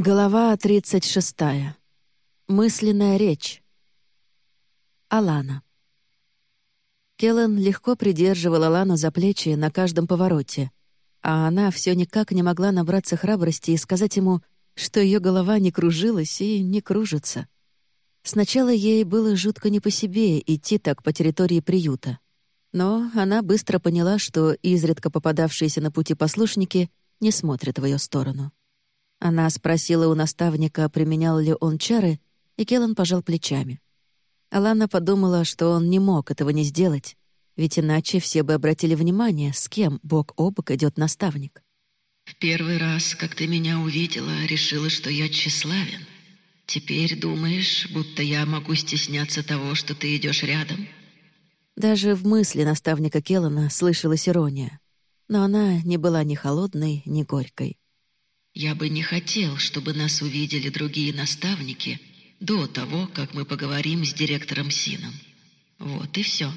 Голова 36. Мысленная речь. Алана. Келлен легко придерживала Алану за плечи на каждом повороте, а она все никак не могла набраться храбрости и сказать ему, что ее голова не кружилась и не кружится. Сначала ей было жутко не по себе идти так по территории приюта. Но она быстро поняла, что изредка попадавшиеся на пути послушники не смотрят в ее сторону. Она спросила у наставника, применял ли он чары, и Келлан пожал плечами. Алана подумала, что он не мог этого не сделать, ведь иначе все бы обратили внимание, с кем бок о бок идет наставник. «В первый раз, как ты меня увидела, решила, что я тщеславен. Теперь думаешь, будто я могу стесняться того, что ты идешь рядом?» Даже в мысли наставника Келлана слышалась ирония, но она не была ни холодной, ни горькой. Я бы не хотел, чтобы нас увидели другие наставники до того, как мы поговорим с директором Сином. Вот и все.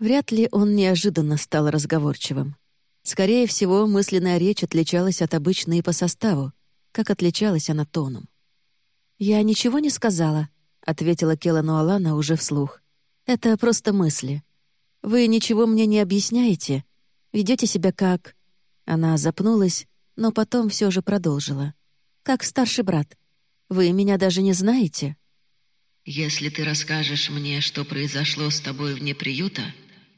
Вряд ли он неожиданно стал разговорчивым. Скорее всего, мысленная речь отличалась от обычной по составу, как отличалась она тоном. «Я ничего не сказала», — ответила Келану Алана уже вслух. «Это просто мысли. Вы ничего мне не объясняете, ведете себя как...» Она запнулась, но потом все же продолжила. «Как старший брат. Вы меня даже не знаете?» «Если ты расскажешь мне, что произошло с тобой вне приюта,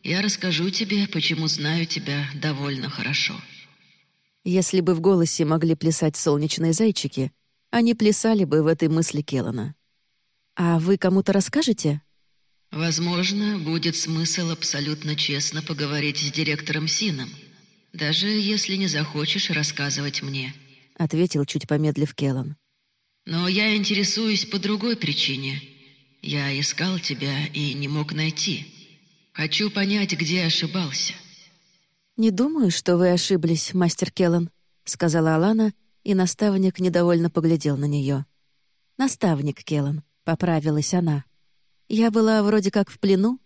я расскажу тебе, почему знаю тебя довольно хорошо». Если бы в голосе могли плясать солнечные зайчики, они плясали бы в этой мысли Келлана. «А вы кому-то расскажете?» «Возможно, будет смысл абсолютно честно поговорить с директором Сином», «Даже если не захочешь рассказывать мне», — ответил, чуть помедлив Келлан. «Но я интересуюсь по другой причине. Я искал тебя и не мог найти. Хочу понять, где ошибался». «Не думаю, что вы ошиблись, мастер Келлан», — сказала Алана, и наставник недовольно поглядел на нее. «Наставник Келлан», — поправилась она. «Я была вроде как в плену.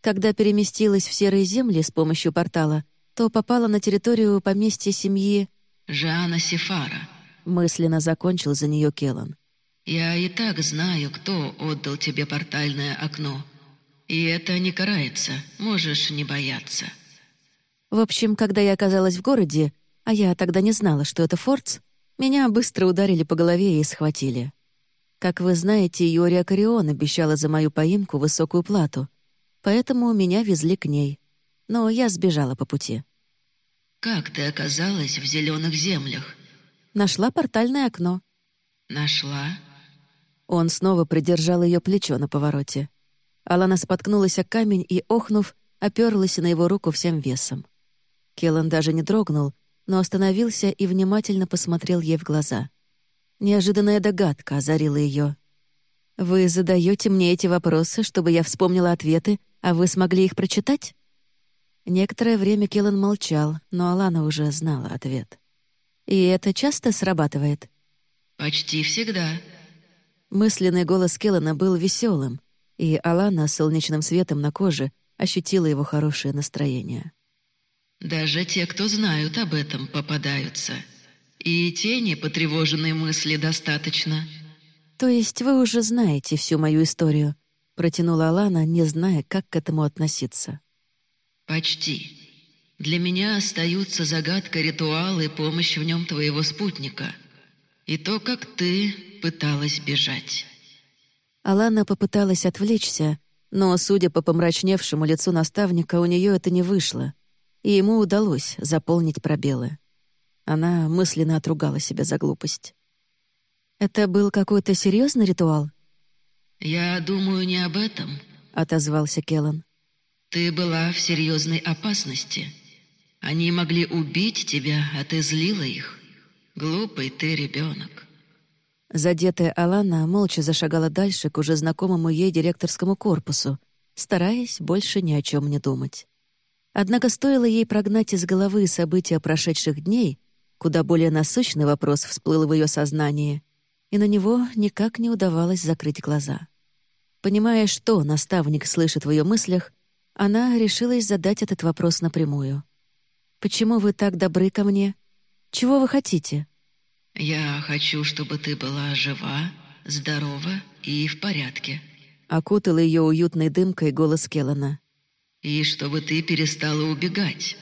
Когда переместилась в серые земли с помощью портала, то попала на территорию поместья семьи... «Жана Сефара», — мысленно закончил за нее Келан. «Я и так знаю, кто отдал тебе портальное окно. И это не карается, можешь не бояться». В общем, когда я оказалась в городе, а я тогда не знала, что это Фордс, меня быстро ударили по голове и схватили. Как вы знаете, Юрия Карион обещала за мою поимку высокую плату, поэтому меня везли к ней но я сбежала по пути. «Как ты оказалась в зеленых землях?» «Нашла портальное окно». «Нашла?» Он снова придержал ее плечо на повороте. Алана споткнулась о камень и, охнув, оперлась на его руку всем весом. Келлан даже не дрогнул, но остановился и внимательно посмотрел ей в глаза. Неожиданная догадка озарила ее. «Вы задаете мне эти вопросы, чтобы я вспомнила ответы, а вы смогли их прочитать?» Некоторое время Келлан молчал, но Алана уже знала ответ. «И это часто срабатывает?» «Почти всегда». Мысленный голос Келлана был веселым, и Алана с солнечным светом на коже ощутила его хорошее настроение. «Даже те, кто знают об этом, попадаются. И тени потревоженной мысли достаточно». «То есть вы уже знаете всю мою историю?» — протянула Алана, не зная, как к этому относиться. «Почти. Для меня остаются загадка ритуала и помощь в нем твоего спутника. И то, как ты пыталась бежать». Алана попыталась отвлечься, но, судя по помрачневшему лицу наставника, у нее это не вышло, и ему удалось заполнить пробелы. Она мысленно отругала себя за глупость. «Это был какой-то серьезный ритуал?» «Я думаю не об этом», — отозвался Келлан. Ты была в серьезной опасности. Они могли убить тебя, а ты злила их. Глупый ты ребенок. Задетая Алана молча зашагала дальше к уже знакомому ей директорскому корпусу, стараясь больше ни о чем не думать. Однако стоило ей прогнать из головы события прошедших дней, куда более насущный вопрос всплыл в ее сознании, и на него никак не удавалось закрыть глаза. Понимая, что наставник слышит в ее мыслях, она решилась задать этот вопрос напрямую. «Почему вы так добры ко мне? Чего вы хотите?» Я хочу, чтобы ты была жива, здорова и в порядке. Окутал ее уютной дымкой голос Келлана. И чтобы ты перестала убегать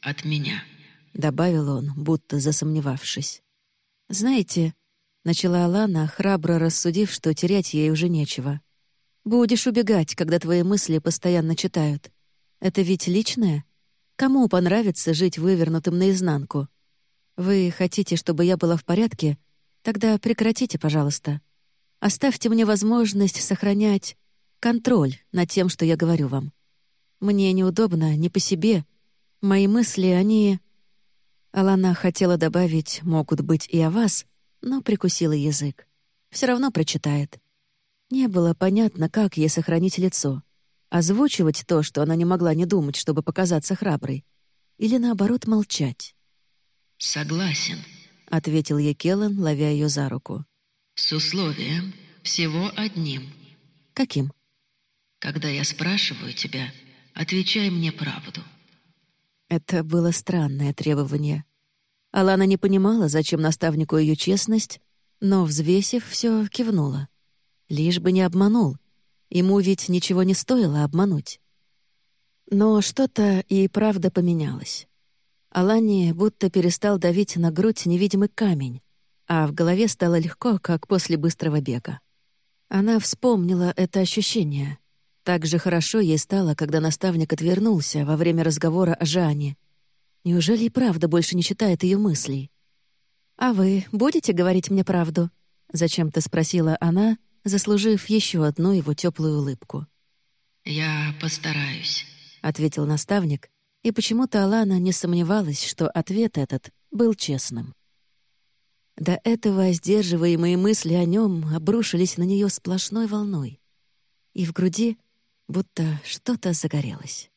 от меня. Добавил он, будто засомневавшись. «Знаете, — начала Алана, храбро рассудив, что терять ей уже нечего. «Будешь убегать, когда твои мысли постоянно читают. Это ведь личное? Кому понравится жить вывернутым наизнанку? Вы хотите, чтобы я была в порядке? Тогда прекратите, пожалуйста. Оставьте мне возможность сохранять контроль над тем, что я говорю вам. Мне неудобно, не по себе. Мои мысли, они...» Алана хотела добавить «могут быть и о вас», но прикусила язык. Все равно прочитает. Не было понятно, как ей сохранить лицо. Озвучивать то, что она не могла не думать, чтобы показаться храброй. Или, наоборот, молчать. «Согласен», — ответил ей Келлен, ловя ее за руку. «С условием всего одним». «Каким?» «Когда я спрашиваю тебя, отвечай мне правду». Это было странное требование. Алана не понимала, зачем наставнику ее честность, но, взвесив, все кивнула. Лишь бы не обманул. Ему ведь ничего не стоило обмануть. Но что-то и правда поменялось. Алане будто перестал давить на грудь невидимый камень, а в голове стало легко, как после быстрого бега. Она вспомнила это ощущение. Так же хорошо ей стало, когда наставник отвернулся во время разговора о Жане, Неужели и правда больше не читает ее мыслей? «А вы будете говорить мне правду?» — зачем-то спросила она, заслужив еще одну его теплую улыбку. «Я постараюсь», — ответил наставник, и почему-то Алана не сомневалась, что ответ этот был честным. До этого сдерживаемые мысли о нем обрушились на нее сплошной волной, и в груди будто что-то загорелось.